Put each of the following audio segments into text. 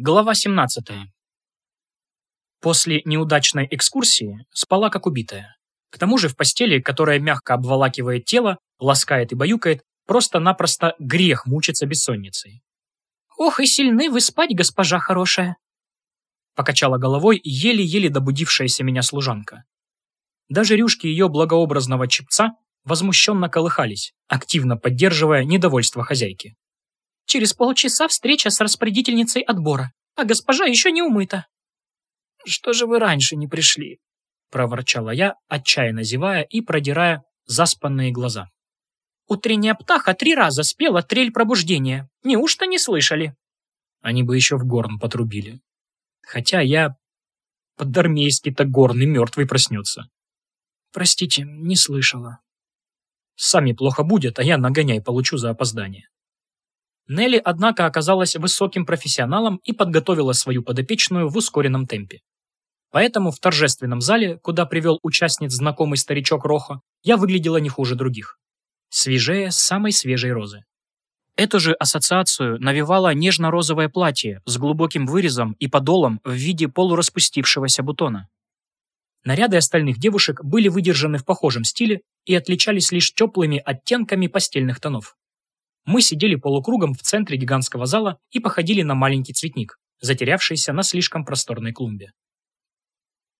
Глава 17. После неудачной экскурсии спала как убитая. К тому же в постели, которая мягко обволакивает тело, ласкает и баюкает, просто-напросто грех мучиться бессонницей. «Ох, и сильны вы спать, госпожа хорошая!» Покачала головой еле-еле добудившаяся меня служанка. Даже рюшки ее благообразного чепца возмущенно колыхались, активно поддерживая недовольство хозяйки. Через полчаса встреча с распорядительницей отбора, а госпожа еще не умыта. «Что же вы раньше не пришли?» — проворчала я, отчаянно зевая и продирая заспанные глаза. «Утренняя птаха три раза спела трель пробуждения. Неужто не слышали?» Они бы еще в горн потрубили. Хотя я... Под-армейски-то горный мертвый проснется. Простите, не слышала. Сами плохо будет, а я нагоняй получу за опоздание. Нелли, однако, оказалась высоким профессионалом и подготовила свою подопечную в ускоренном темпе. Поэтому в торжественном зале, куда привел участниц знакомый старичок Рохо, я выглядела не хуже других. Свежее самой свежей розы. Эту же ассоциацию навевало нежно-розовое платье с глубоким вырезом и подолом в виде полураспустившегося бутона. Наряды остальных девушек были выдержаны в похожем стиле и отличались лишь теплыми оттенками постельных тонов. Мы сидели полукругом в центре гигантского зала и походили на маленький цветник, затерявшийся на слишком просторной клумбе.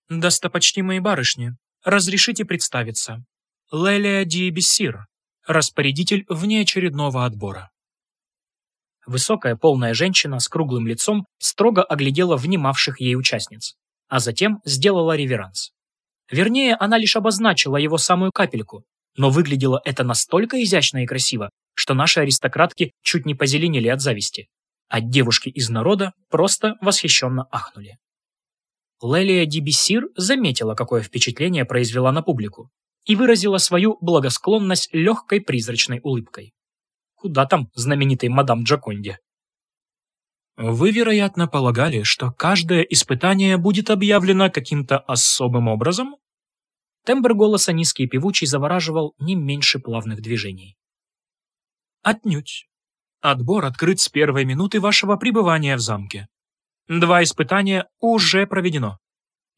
«Достопочтимые барышни, разрешите представиться. Лелия Ди Бессир, распорядитель внеочередного отбора». Высокая полная женщина с круглым лицом строго оглядела внимавших ей участниц, а затем сделала реверанс. Вернее, она лишь обозначила его самую капельку, но выглядело это настолько изящно и красиво, что наши аристократки чуть не позеленели от зависти, а девушки из народа просто восхищенно ахнули. Лелия Дибисир заметила, какое впечатление произвела на публику, и выразила свою благосклонность легкой призрачной улыбкой. Куда там знаменитой мадам Джаконде? Вы, вероятно, полагали, что каждое испытание будет объявлено каким-то особым образом? Тембр голоса низкий и певучий завораживал не меньше плавных движений. Отнюдь. Отбор открыт с первой минуты вашего пребывания в замке. Два испытания уже проведено,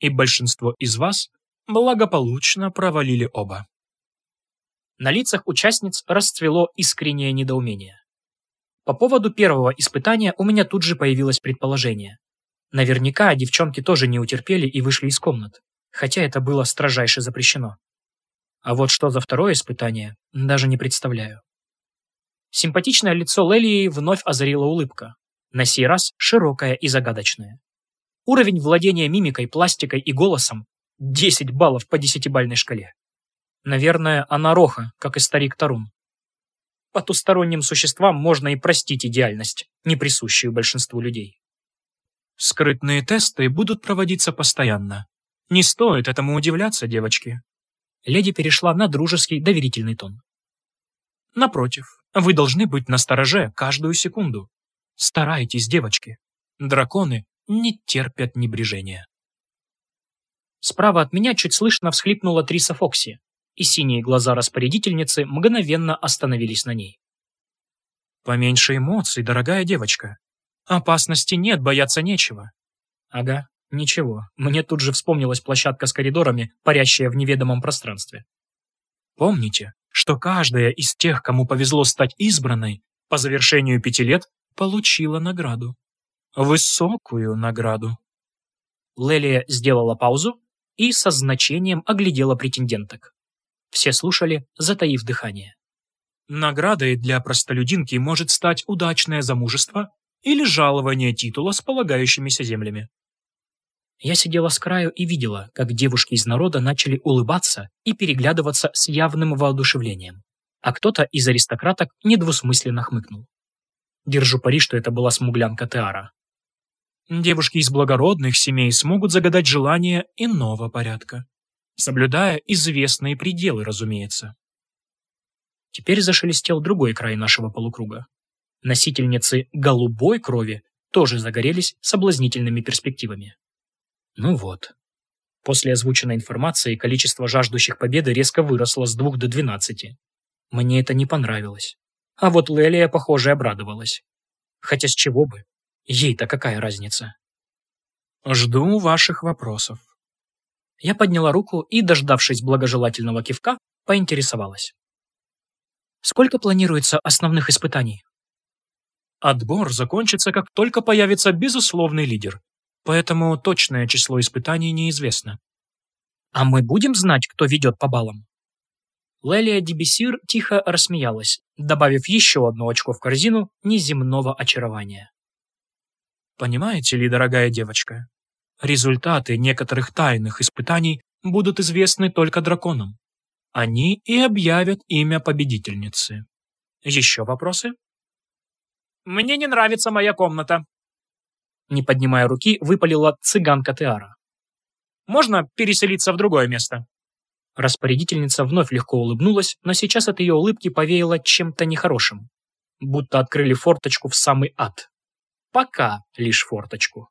и большинство из вас благополучно провалили оба. На лицах участниц расцвело искреннее недоумение. По поводу первого испытания у меня тут же появилось предположение. Наверняка девчонки тоже не утерпели и вышли из комнат, хотя это было строжайше запрещено. А вот что за второе испытание, даже не представляю. Симпатичное лицо Лелии вновь озарила улыбка. На сей раз широкая и загадочная. Уровень владения мимикой, пластикой и голосом – 10 баллов по десятибальной шкале. Наверное, она роха, как и старик Тарун. Потусторонним существам можно и простить идеальность, не присущую большинству людей. Скрытные тесты будут проводиться постоянно. Не стоит этому удивляться, девочки. Леди перешла на дружеский, доверительный тон. Напротив, вы должны быть настороже каждую секунду. Старайтесь, девочки. Драконы не терпят небрежения. Справа от меня чуть слышно всхлипнула Триса Фокси, и синие глаза распорядительницы мгновенно остановились на ней. Поменьше эмоций, дорогая девочка. Опасности нет, бояться нечего. Ага, ничего. Мне тут же вспомнилась площадка с коридорами, парящая в неведомом пространстве. Помните, что каждая из тех, кому повезло стать избранной, по завершению пяти лет получила награду. Высокую награду. Лелия сделала паузу и со значением оглядела претенденток. Все слушали, затаив дыхание. Наградой для простолюдинки может стать удачное замужество или жалование титула с полагающимися землями. Я сидела с краю и видела, как девушки из народа начали улыбаться и переглядываться с явным воодушевлением. А кто-то из аристократок недвусмысленно хмыкнул. Держу пари, что это была смуглянка Теара. Девушки из благородных семей смогут загадать желание иного порядка, соблюдая известные пределы, разумеется. Теперь зашелестел другой край нашего полукруга. Носительницы голубой крови тоже загорелись соблазнительными перспективами. Ну вот. После озвученной информации количество жаждущих победы резко выросло с двух до двенадцати. Мне это не понравилось. А вот Лелия, похоже, обрадовалась. Хотя с чего бы? Ей-то какая разница? Жду ваших вопросов. Я подняла руку и, дождавшись благожелательного кивка, поинтересовалась. Сколько планируется основных испытаний? Отбор закончится, как только появится безусловный лидер, поэтому точное число испытаний неизвестно. А мы будем знать, кто ведет по баллам? Лелия Дебесир тихо рассмеялась, добавив еще одно очко в корзину неземного очарования. Понимаете ли, дорогая девочка, результаты некоторых тайных испытаний будут известны только драконам. Они и объявят имя победительницы. Еще вопросы? Мне не нравится моя комната. Не поднимая руки, выпалила цыганка Теара. Можно переселиться в другое место? Распорядительница вновь легко улыбнулась, но сейчас от ее улыбки повеяло чем-то нехорошим. Будто открыли форточку в самый ад. Пока лишь форточку.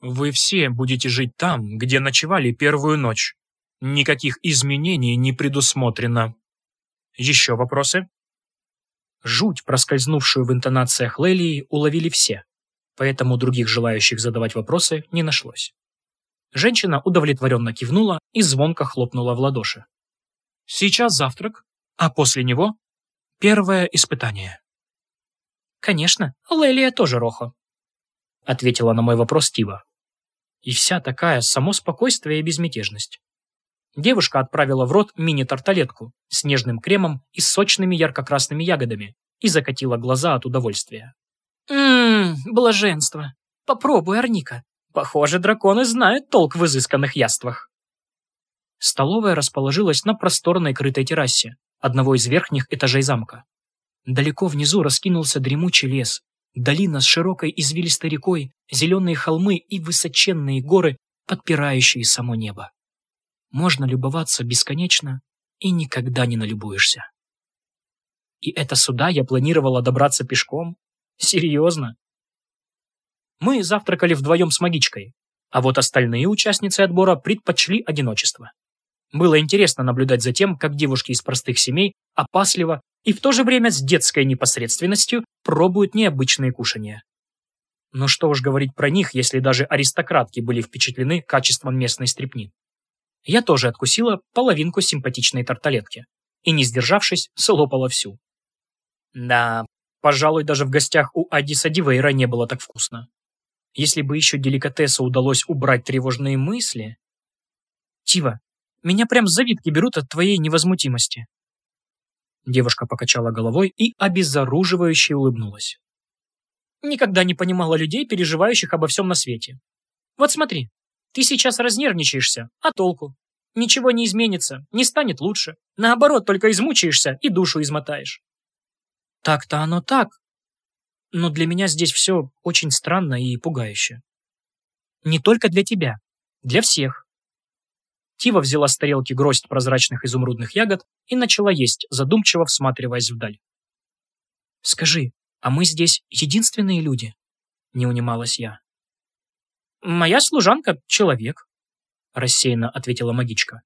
Вы все будете жить там, где ночевали первую ночь. Никаких изменений не предусмотрено. Еще вопросы? Жуть, проскользнувшую в интонациях Лелии, уловили все, поэтому других желающих задавать вопросы не нашлось. Женщина удовлетворенно кивнула и звонко хлопнула в ладоши. «Сейчас завтрак, а после него первое испытание». «Конечно, Лелия тоже Рохо», — ответила на мой вопрос Тива. И вся такая само спокойствие и безмятежность. Девушка отправила в рот мини-тарталетку с нежным кремом и сочными ярко-красными ягодами и закатила глаза от удовольствия. «Ммм, блаженство. Попробуй, Арника. Похоже, драконы знают толк в изысканных яствах». Столовая расположилась на просторной крытой террасе одного из верхних этажей замка. Далеко внизу раскинулся дремучий лес, долина с широкой извилистой рекой, зеленые холмы и высоченные горы, подпирающие само небо. Можно любоваться бесконечно и никогда не налюбуешься. И это сюда я планировала добраться пешком? Серьезно? Мы завтракали вдвоем с магичкой, а вот остальные участницы отбора предпочли одиночество. Было интересно наблюдать за тем, как девушки из простых семей опасливо и в то же время с детской непосредственностью пробуют необычные кушания. Но что уж говорить про них, если даже аристократки были впечатлены качеством местной стрепни. Я тоже откусила половинку симпатичной тарталетки и, не сдержавшись, слопала всю. Да, пожалуй, даже в гостях у Адиса Дивейра не было так вкусно. Если бы еще деликатесу удалось убрать тревожные мысли... Тива, меня прям завидки берут от твоей невозмутимости. Девушка покачала головой и обезоруживающе улыбнулась. Никогда не понимала людей, переживающих обо всем на свете. Вот смотри, ты сейчас разнервничаешься, а толку? Ничего не изменится, не станет лучше. Наоборот, только измучаешься и душу измотаешь. Так-то оно так. Но для меня здесь все очень странно и пугающе. Не только для тебя, для всех. Тива взяла с тарелки гроздь прозрачных изумрудных ягод и начала есть, задумчиво всматриваясь вдаль. «Скажи, а мы здесь единственные люди?» — не унималась я. «Моя служанка — человек», — рассеянно ответила магичка.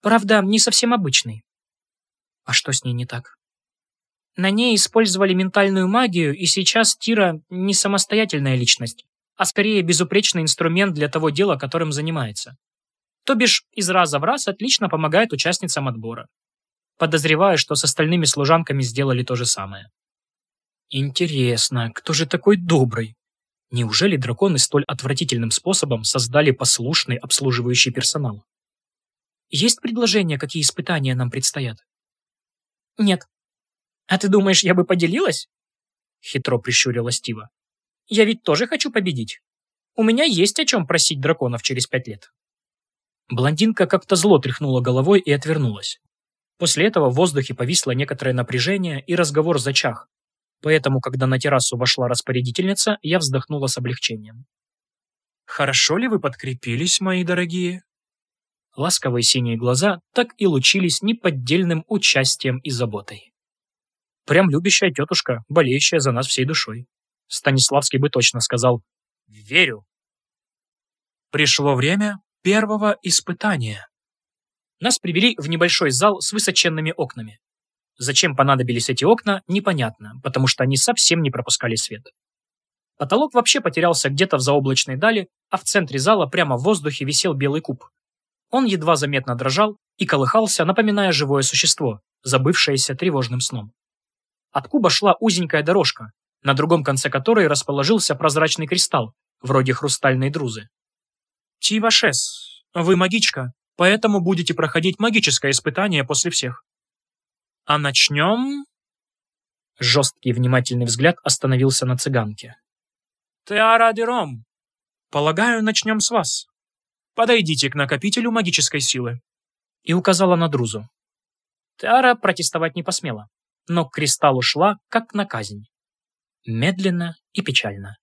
«Правда, не совсем обычный». «А что с ней не так?» На ней использовали ментальную магию, и сейчас Тира не самостоятельная личность, а скорее безупречный инструмент для того дела, которым занимается. То бишь, из раза в раз отлично помогает участницам отбора. Подозреваю, что с остальными служанками сделали то же самое. Интересно, кто же такой добрый? Неужели драконы столь отвратительным способом создали послушный обслуживающий персонал? Есть предложения, какие испытания нам предстоят? Нет. А ты думаешь, я бы поделилась? Хитро прищурила Стива. Я ведь тоже хочу победить. У меня есть о чем просить драконов через пять лет. Блондинка как-то зло тряхнула головой и отвернулась. После этого в воздухе повисло некоторое напряжение, и разговор зачах, Поэтому, когда на террасу вошла распорядительница, я вздохнула с облегчением. «Хорошо ли вы подкрепились, мои дорогие?» Ласковые синие глаза так и лучились неподдельным участием и заботой. Прям любящая тетушка, болеющая за нас всей душой. Станиславский бы точно сказал «Верю». Пришло время первого испытания. Нас привели в небольшой зал с высоченными окнами. Зачем понадобились эти окна, непонятно, потому что они совсем не пропускали свет. Потолок вообще потерялся где-то в заоблачной дали, а в центре зала прямо в воздухе висел белый куб. Он едва заметно дрожал и колыхался, напоминая живое существо, забывшееся тревожным сном. От куба шла узенькая дорожка, на другом конце которой расположился прозрачный кристалл, вроде хрустальной друзы. Тивашес, вы магичка, поэтому будете проходить магическое испытание после всех. А начнем... Жесткий внимательный взгляд остановился на цыганке. Теара Дером. Полагаю, начнем с вас. Подойдите к накопителю магической силы. И указала на друзу. Теара протестовать не посмела, но к кристаллу шла, как на казнь. Медленно и печально.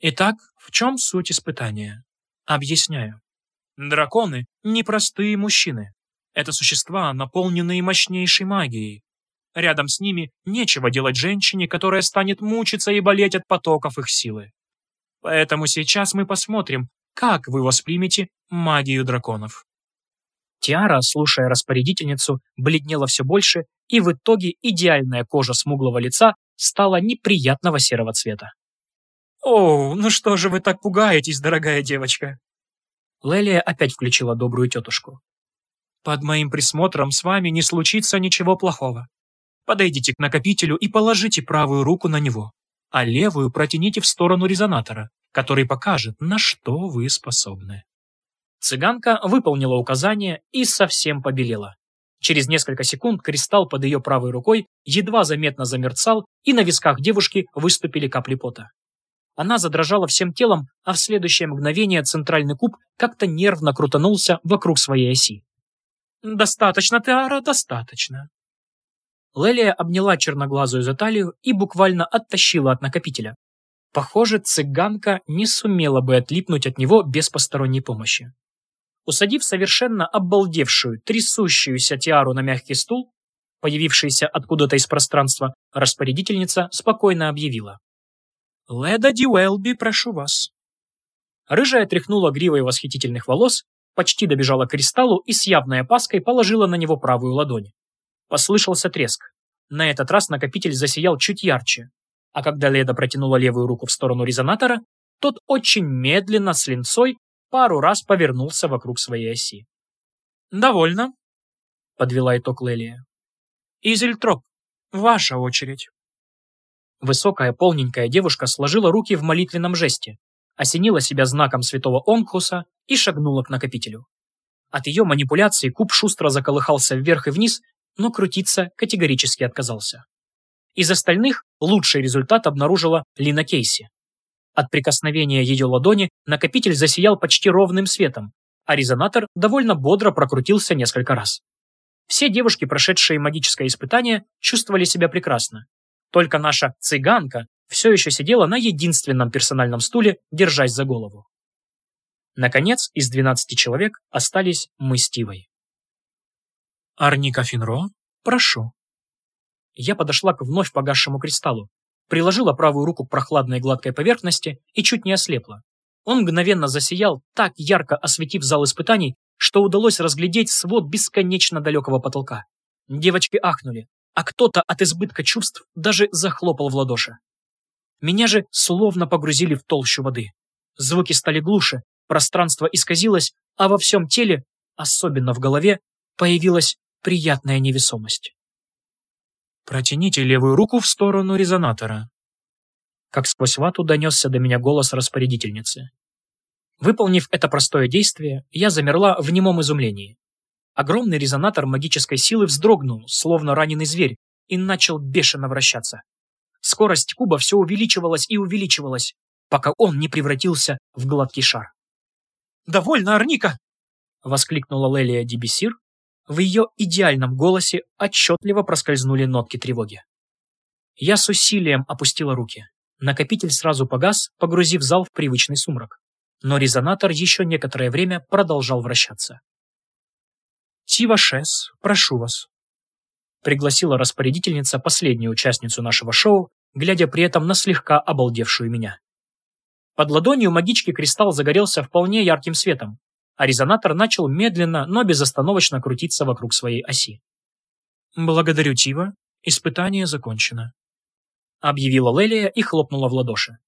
Итак, в чем суть испытания? Объясняю. Драконы – непростые мужчины. Это существа, наполненные мощнейшей магией. Рядом с ними нечего делать женщине, которая станет мучиться и болеть от потоков их силы. Поэтому сейчас мы посмотрим, как вы воспримете магию драконов. Тиара, слушая распорядительницу, бледнела все больше, и в итоге идеальная кожа смуглого лица стала неприятного серого цвета. «О, ну что же вы так пугаетесь, дорогая девочка?» Лелия опять включила добрую тетушку. «Под моим присмотром с вами не случится ничего плохого. Подойдите к накопителю и положите правую руку на него, а левую протяните в сторону резонатора, который покажет, на что вы способны». Цыганка выполнила указание и совсем побелела. Через несколько секунд кристалл под ее правой рукой едва заметно замерцал, и на висках девушки выступили капли пота. Она задрожала всем телом, а в следующее мгновение центральный куб как-то нервно крутанулся вокруг своей оси. «Достаточно, Теара, достаточно». Лелия обняла черноглазую за талию и буквально оттащила от накопителя. Похоже, цыганка не сумела бы отлипнуть от него без посторонней помощи. Усадив совершенно обалдевшую, трясущуюся Тиару на мягкий стул, появившаяся откуда-то из пространства, распорядительница спокойно объявила. «Леда Дьюэлби, прошу вас». Рыжая тряхнула гривой восхитительных волос, почти добежала к кристаллу и с явной опаской положила на него правую ладонь. Послышался треск. На этот раз накопитель засиял чуть ярче, а когда Леда протянула левую руку в сторону резонатора, тот очень медленно с линцой пару раз повернулся вокруг своей оси. «Довольно», — подвела итог Лелия. «Изельтроп, ваша очередь». Высокая полненькая девушка сложила руки в молитвенном жесте, осенила себя знаком святого Онкхуса и шагнула к накопителю. От ее манипуляции куб шустро заколыхался вверх и вниз, но крутиться категорически отказался. Из остальных лучший результат обнаружила Лина Кейси. От прикосновения ее ладони накопитель засиял почти ровным светом, а резонатор довольно бодро прокрутился несколько раз. Все девушки, прошедшие магическое испытание, чувствовали себя прекрасно, только наша цыганка все еще сидела на единственном персональном стуле, держась за голову. Наконец, из 12 человек остались мы с Тивой. «Арника Финро, прошу». Я подошла к вновь погасшему кристаллу, приложила правую руку к прохладной гладкой поверхности и чуть не ослепла. Он мгновенно засиял, так ярко осветив зал испытаний, что удалось разглядеть свод бесконечно далекого потолка. Девочки ахнули, а кто-то от избытка чувств даже захлопал в ладоши. Меня же словно погрузили в толщу воды. Звуки стали глуше, пространство исказилось, а во всем теле, особенно в голове, появилась приятная невесомость. «Протяните левую руку в сторону резонатора». Как сквозь вату донесся до меня голос распорядительницы. Выполнив это простое действие, я замерла в немом изумлении. Огромный резонатор магической силы вздрогнул, словно раненый зверь, и начал бешено вращаться. Скорость куба все увеличивалась и увеличивалась, пока он не превратился в гладкий шар. «Довольно, Арника!» — воскликнула Лелия Дебесир. В ее идеальном голосе отчетливо проскользнули нотки тревоги. Я с усилием опустила руки. Накопитель сразу погас, погрузив зал в привычный сумрак. Но резонатор еще некоторое время продолжал вращаться. Тива Шес, прошу вас». Пригласила распорядительница последнюю участницу нашего шоу, глядя при этом на слегка обалдевшую меня. Под ладонью магички кристалл загорелся вполне ярким светом, а резонатор начал медленно, но безостановочно крутиться вокруг своей оси. «Благодарю, Тива. Испытание закончено». объявила Лелия и хлопнула в ладоши.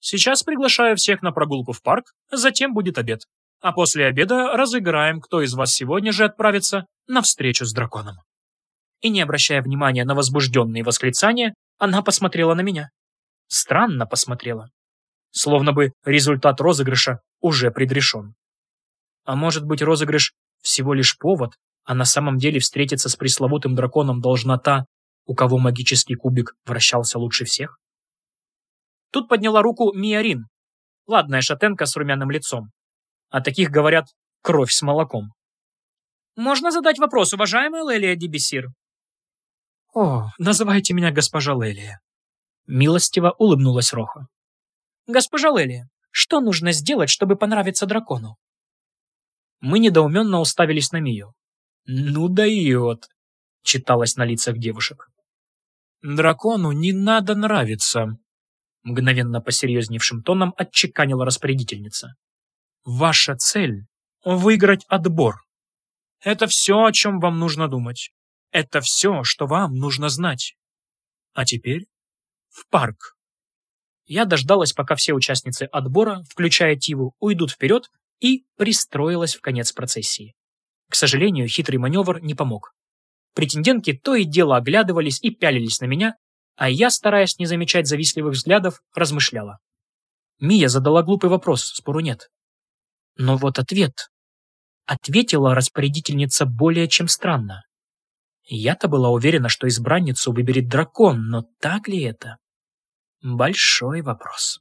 Сейчас приглашаю всех на прогулку в парк, затем будет обед. А после обеда разыграем, кто из вас сегодня же отправится на встречу с драконом. И не обращая внимания на возбужденные восклицания, она посмотрела на меня. Странно посмотрела. Словно бы результат розыгрыша уже предрешен. А может быть, розыгрыш всего лишь повод, а на самом деле встретиться с пресловутым драконом должна та, у кого магический кубик вращался лучше всех? Тут подняла руку Миарин, ладная шатенка с румяным лицом. О таких говорят кровь с молоком. «Можно задать вопрос, уважаемая Лелия Дебесир?» «О, называйте меня госпожа Лелия». Милостиво улыбнулась Роха. «Госпожа Лелия, что нужно сделать, чтобы понравиться дракону?» Мы недоуменно уставились на Мию. «Ну дает!» — читалось на лицах девушек. «Дракону не надо нравиться», — мгновенно посерьезневшим тоном отчеканила распорядительница. «Ваша цель — выиграть отбор. Это все, о чем вам нужно думать. Это все, что вам нужно знать. А теперь в парк». Я дождалась, пока все участницы отбора, включая Тиву, уйдут вперед и пристроилась в конец процессии. К сожалению, хитрый маневр не помог. Претендентки то и дело оглядывались и пялились на меня, а я, стараясь не замечать завистливых взглядов, размышляла. Мия задала глупый вопрос, спору нет. Но вот ответ. Ответила распорядительница более чем странно. Я-то была уверена, что избранницу выберет дракон, но так ли это? Большой вопрос.